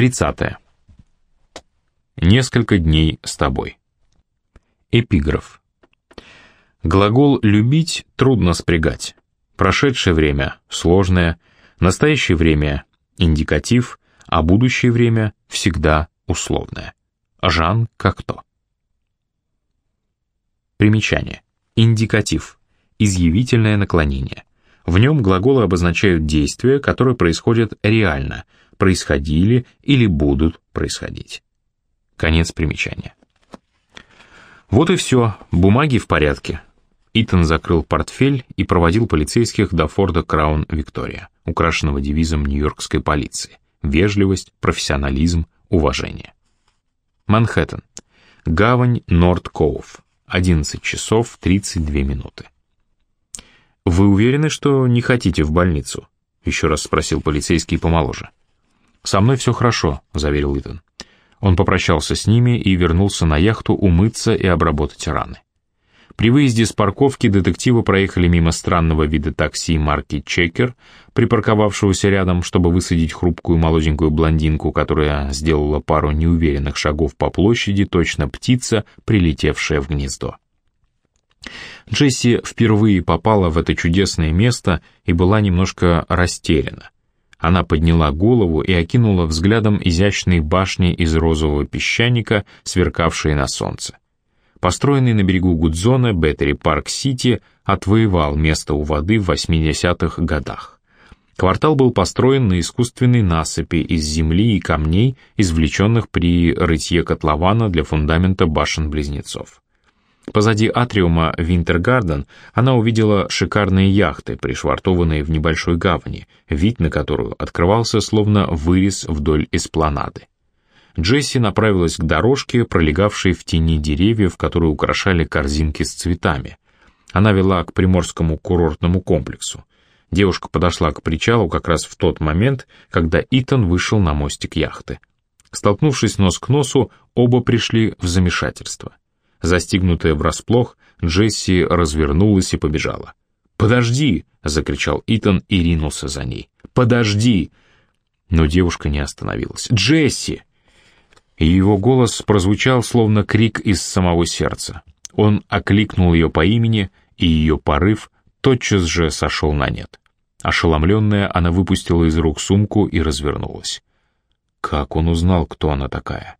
30. Несколько дней с тобой. Эпиграф. Глагол «любить» трудно спрягать. Прошедшее время — сложное, настоящее время — индикатив, а будущее время — всегда условное. Жан Кокто. Примечание. Индикатив. Изъявительное наклонение. В нем глаголы обозначают действия, которые происходят реально, происходили или будут происходить. Конец примечания. Вот и все, бумаги в порядке. Итан закрыл портфель и проводил полицейских до Форда Краун Виктория, украшенного девизом нью-йоркской полиции. Вежливость, профессионализм, уважение. Манхэттен. Гавань Норд-Коуф. 11 часов 32 минуты. «Вы уверены, что не хотите в больницу?» — еще раз спросил полицейский помоложе. «Со мной все хорошо», — заверил Итан. Он попрощался с ними и вернулся на яхту умыться и обработать раны. При выезде с парковки детективы проехали мимо странного вида такси марки «Чекер», припарковавшегося рядом, чтобы высадить хрупкую молоденькую блондинку, которая сделала пару неуверенных шагов по площади, точно птица, прилетевшая в гнездо. Джесси впервые попала в это чудесное место и была немножко растеряна. Она подняла голову и окинула взглядом изящные башни из розового песчаника, сверкавшие на солнце. Построенный на берегу Гудзона Беттери Парк-Сити отвоевал место у воды в 80-х годах. Квартал был построен на искусственной насыпи из земли и камней, извлеченных при рытье котлована для фундамента башен-близнецов. Позади атриума Винтергарден она увидела шикарные яхты, пришвартованные в небольшой гавани, вид на которую открывался словно вырез вдоль эспланады. Джесси направилась к дорожке, пролегавшей в тени деревьев, которые украшали корзинки с цветами. Она вела к приморскому курортному комплексу. Девушка подошла к причалу как раз в тот момент, когда Итан вышел на мостик яхты. Столкнувшись нос к носу, оба пришли в замешательство. Застигнутая врасплох, Джесси развернулась и побежала. «Подожди!» — закричал Итан и ринулся за ней. «Подожди!» Но девушка не остановилась. «Джесси!» Его голос прозвучал, словно крик из самого сердца. Он окликнул ее по имени, и ее порыв тотчас же сошел на нет. Ошеломленная, она выпустила из рук сумку и развернулась. Как он узнал, кто она такая?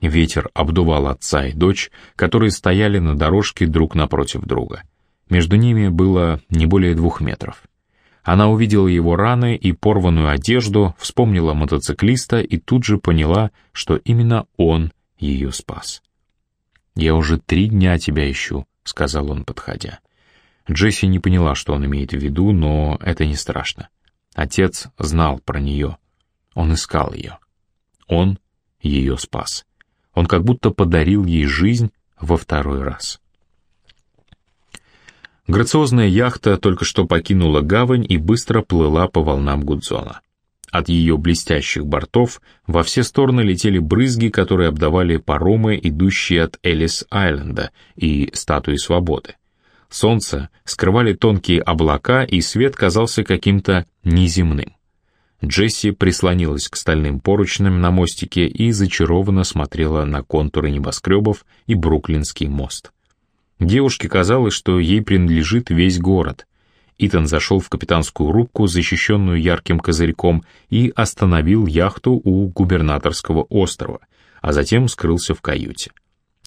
Ветер обдувал отца и дочь, которые стояли на дорожке друг напротив друга. Между ними было не более двух метров. Она увидела его раны и порванную одежду, вспомнила мотоциклиста и тут же поняла, что именно он ее спас. «Я уже три дня тебя ищу», — сказал он, подходя. Джесси не поняла, что он имеет в виду, но это не страшно. Отец знал про нее. Он искал ее. Он ее спас. Он как будто подарил ей жизнь во второй раз. Грациозная яхта только что покинула гавань и быстро плыла по волнам Гудзона. От ее блестящих бортов во все стороны летели брызги, которые обдавали паромы, идущие от Элис-Айленда и Статуи Свободы. Солнце скрывали тонкие облака, и свет казался каким-то неземным. Джесси прислонилась к стальным поручням на мостике и зачарованно смотрела на контуры небоскребов и Бруклинский мост. Девушке казалось, что ей принадлежит весь город. Итан зашел в капитанскую рубку, защищенную ярким козырьком, и остановил яхту у губернаторского острова, а затем скрылся в каюте.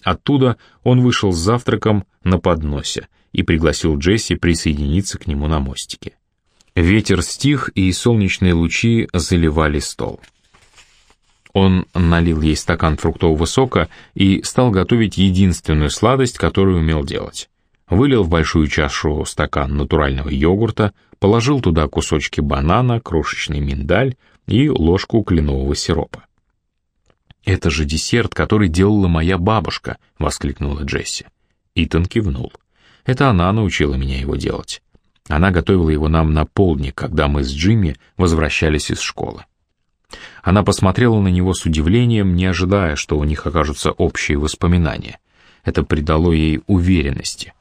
Оттуда он вышел с завтраком на подносе и пригласил Джесси присоединиться к нему на мостике. Ветер стих, и солнечные лучи заливали стол. Он налил ей стакан фруктового сока и стал готовить единственную сладость, которую умел делать. Вылил в большую чашу стакан натурального йогурта, положил туда кусочки банана, крошечный миндаль и ложку кленового сиропа. «Это же десерт, который делала моя бабушка!» — воскликнула Джесси. Итан кивнул. «Это она научила меня его делать. Она готовила его нам на полдник, когда мы с Джимми возвращались из школы. Она посмотрела на него с удивлением, не ожидая, что у них окажутся общие воспоминания. Это придало ей уверенности.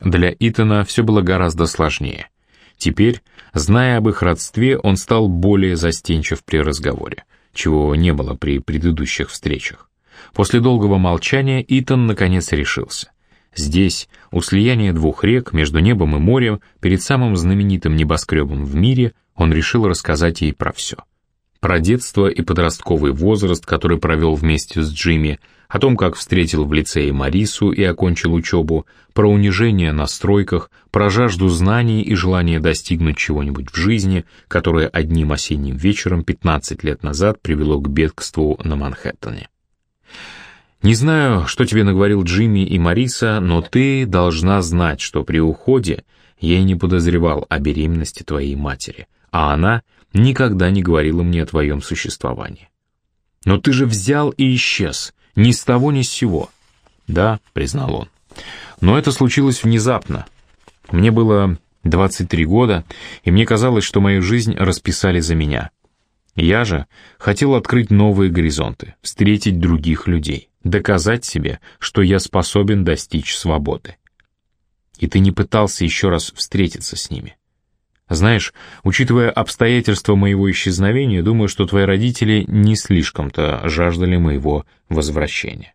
Для Итана все было гораздо сложнее. Теперь, зная об их родстве, он стал более застенчив при разговоре, чего не было при предыдущих встречах. После долгого молчания Итан наконец решился. Здесь, у слияния двух рек, между небом и морем, перед самым знаменитым небоскребом в мире, он решил рассказать ей про все. Про детство и подростковый возраст, который провел вместе с Джимми, о том, как встретил в лицее Марису и окончил учебу, про унижение на стройках, про жажду знаний и желание достигнуть чего-нибудь в жизни, которое одним осенним вечером 15 лет назад привело к бегству на Манхэттене. Не знаю, что тебе наговорил Джимми и Мариса, но ты должна знать, что при уходе я не подозревал о беременности твоей матери, а она никогда не говорила мне о твоем существовании. Но ты же взял и исчез, ни с того ни с сего. Да, признал он. Но это случилось внезапно. Мне было 23 года, и мне казалось, что мою жизнь расписали за меня. Я же хотел открыть новые горизонты, встретить других людей доказать себе, что я способен достичь свободы. И ты не пытался еще раз встретиться с ними. Знаешь, учитывая обстоятельства моего исчезновения, думаю, что твои родители не слишком-то жаждали моего возвращения.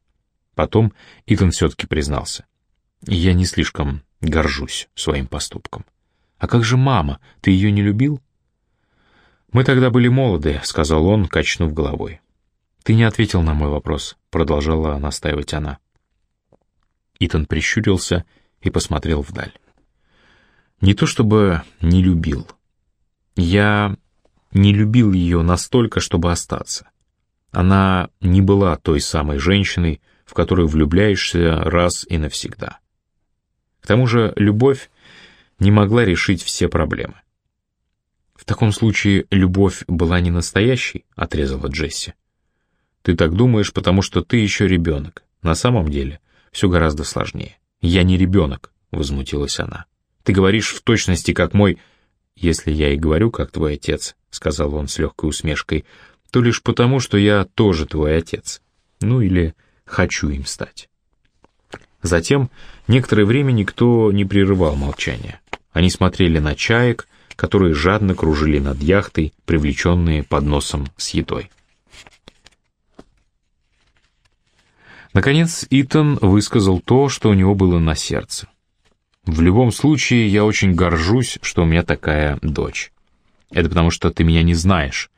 Потом Итан все-таки признался. Я не слишком горжусь своим поступком. А как же мама? Ты ее не любил? Мы тогда были молоды, сказал он, качнув головой. «Ты не ответил на мой вопрос», — продолжала настаивать она. Итан прищурился и посмотрел вдаль. «Не то чтобы не любил. Я не любил ее настолько, чтобы остаться. Она не была той самой женщиной, в которую влюбляешься раз и навсегда. К тому же любовь не могла решить все проблемы. «В таком случае любовь была не настоящей», — отрезала Джесси. Ты так думаешь, потому что ты еще ребенок. На самом деле все гораздо сложнее. Я не ребенок, возмутилась она. Ты говоришь в точности, как мой... Если я и говорю, как твой отец, сказал он с легкой усмешкой, то лишь потому, что я тоже твой отец. Ну или хочу им стать. Затем некоторое время никто не прерывал молчания. Они смотрели на чаек, которые жадно кружили над яхтой, привлеченные подносом с едой. Наконец Итан высказал то, что у него было на сердце. «В любом случае, я очень горжусь, что у меня такая дочь. Это потому, что ты меня не знаешь.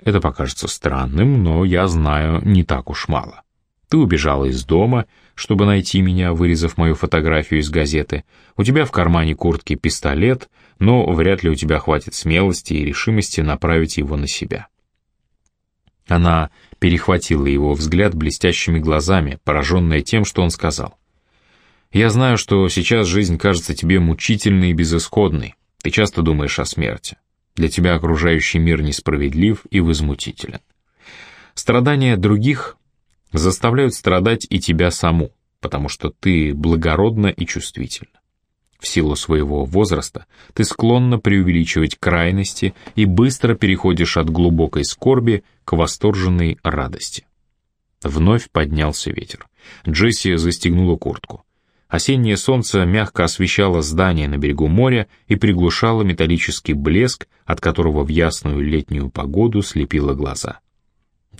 Это покажется странным, но я знаю не так уж мало. Ты убежала из дома, чтобы найти меня, вырезав мою фотографию из газеты. У тебя в кармане куртки пистолет, но вряд ли у тебя хватит смелости и решимости направить его на себя. Она перехватила его взгляд блестящими глазами, пораженная тем, что он сказал. «Я знаю, что сейчас жизнь кажется тебе мучительной и безысходной. Ты часто думаешь о смерти. Для тебя окружающий мир несправедлив и возмутителен. Страдания других заставляют страдать и тебя саму, потому что ты благородна и чувствительна. В силу своего возраста ты склонна преувеличивать крайности и быстро переходишь от глубокой скорби к восторженной радости. Вновь поднялся ветер. Джесси застегнула куртку. Осеннее солнце мягко освещало здание на берегу моря и приглушало металлический блеск, от которого в ясную летнюю погоду слепило глаза.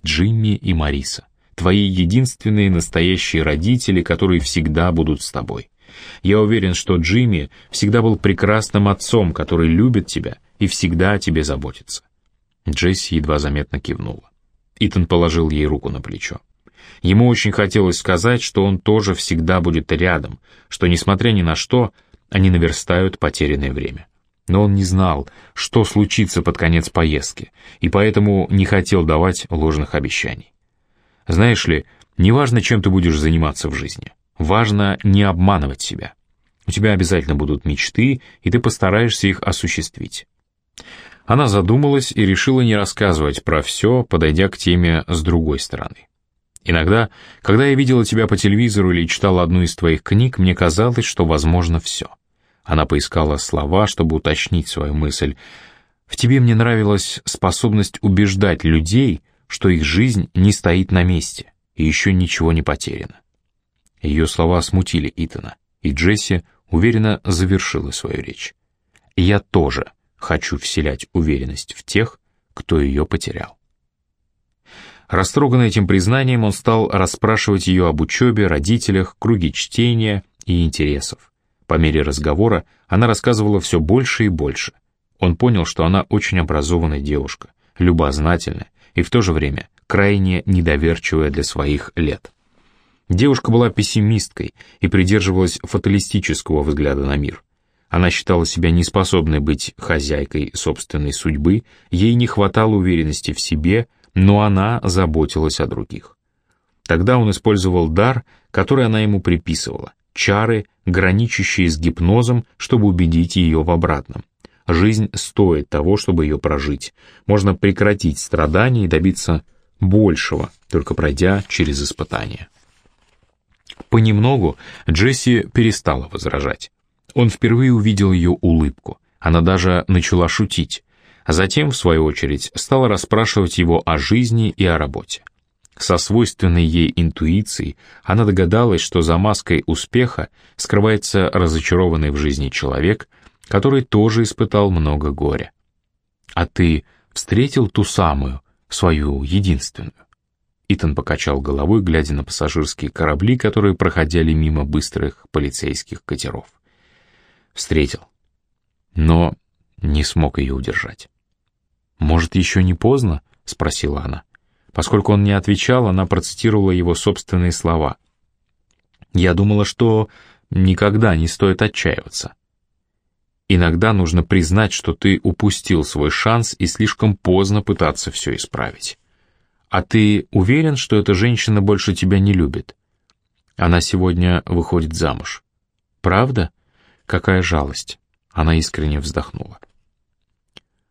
Джимми и Мариса, твои единственные настоящие родители, которые всегда будут с тобой. Я уверен, что Джимми всегда был прекрасным отцом, который любит тебя и всегда о тебе заботится». Джесси едва заметно кивнула. Итан положил ей руку на плечо. Ему очень хотелось сказать, что он тоже всегда будет рядом, что, несмотря ни на что, они наверстают потерянное время. Но он не знал, что случится под конец поездки, и поэтому не хотел давать ложных обещаний. Знаешь ли, неважно, чем ты будешь заниматься в жизни. Важно не обманывать себя. У тебя обязательно будут мечты, и ты постараешься их осуществить. Она задумалась и решила не рассказывать про все, подойдя к теме с другой стороны. Иногда, когда я видела тебя по телевизору или читала одну из твоих книг, мне казалось, что возможно все. Она поискала слова, чтобы уточнить свою мысль. В тебе мне нравилась способность убеждать людей, что их жизнь не стоит на месте, и еще ничего не потеряно. Ее слова смутили Итана, и Джесси уверенно завершила свою речь. Я тоже хочу вселять уверенность в тех, кто ее потерял. Растроганный этим признанием, он стал расспрашивать ее об учебе, родителях, круге чтения и интересов. По мере разговора она рассказывала все больше и больше. Он понял, что она очень образованная девушка, любознательная и в то же время крайне недоверчивая для своих лет. Девушка была пессимисткой и придерживалась фаталистического взгляда на мир. Она считала себя неспособной быть хозяйкой собственной судьбы, ей не хватало уверенности в себе, но она заботилась о других. Тогда он использовал дар, который она ему приписывала, чары, граничащие с гипнозом, чтобы убедить ее в обратном. Жизнь стоит того, чтобы ее прожить. Можно прекратить страдания и добиться большего, только пройдя через испытания. Понемногу Джесси перестала возражать. Он впервые увидел ее улыбку. Она даже начала шутить, а затем, в свою очередь, стала расспрашивать его о жизни и о работе. Со свойственной ей интуицией она догадалась, что за маской успеха скрывается разочарованный в жизни человек, который тоже испытал много горя. «А ты встретил ту самую, свою единственную?» Итан покачал головой, глядя на пассажирские корабли, которые проходили мимо быстрых полицейских катеров. Встретил. Но не смог ее удержать. «Может, еще не поздно?» — спросила она. Поскольку он не отвечал, она процитировала его собственные слова. «Я думала, что никогда не стоит отчаиваться. Иногда нужно признать, что ты упустил свой шанс и слишком поздно пытаться все исправить. А ты уверен, что эта женщина больше тебя не любит? Она сегодня выходит замуж. Правда? Какая жалость. Она искренне вздохнула.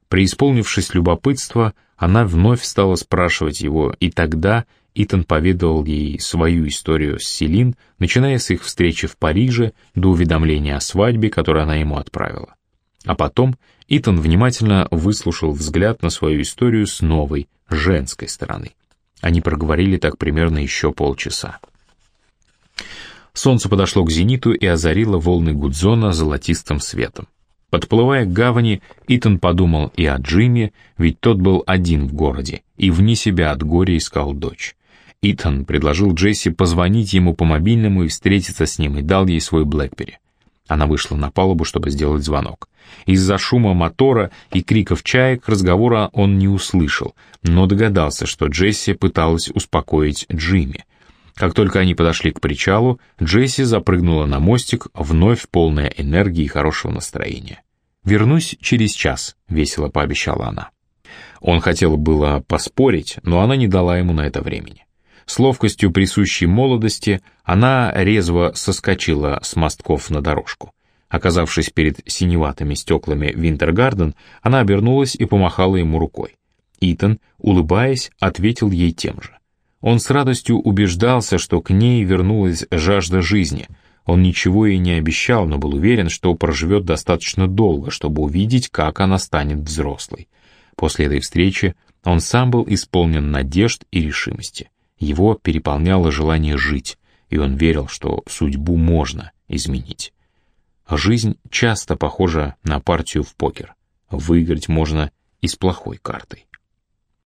Преисполнившись любопытства, она вновь стала спрашивать его, и тогда Итан поведал ей свою историю с Селин, начиная с их встречи в Париже до уведомления о свадьбе, которое она ему отправила. А потом Итан внимательно выслушал взгляд на свою историю с новой, женской стороны. Они проговорили так примерно еще полчаса. Солнце подошло к зениту и озарило волны Гудзона золотистым светом. Подплывая к гавани, Итан подумал и о Джимми, ведь тот был один в городе, и вне себя от горя искал дочь. Итан предложил Джесси позвонить ему по мобильному и встретиться с ним, и дал ей свой Блэкбери. Она вышла на палубу, чтобы сделать звонок. Из-за шума мотора и криков чаек разговора он не услышал, но догадался, что Джесси пыталась успокоить Джимми. Как только они подошли к причалу, Джесси запрыгнула на мостик, вновь полная энергии и хорошего настроения. «Вернусь через час», — весело пообещала она. Он хотел было поспорить, но она не дала ему на это времени. С ловкостью присущей молодости она резво соскочила с мостков на дорожку. Оказавшись перед синеватыми стеклами Винтергарден, она обернулась и помахала ему рукой. Итан, улыбаясь, ответил ей тем же. Он с радостью убеждался, что к ней вернулась жажда жизни. Он ничего ей не обещал, но был уверен, что проживет достаточно долго, чтобы увидеть, как она станет взрослой. После этой встречи он сам был исполнен надежд и решимости. Его переполняло желание жить, и он верил, что судьбу можно изменить. Жизнь часто похожа на партию в покер. Выиграть можно и с плохой картой.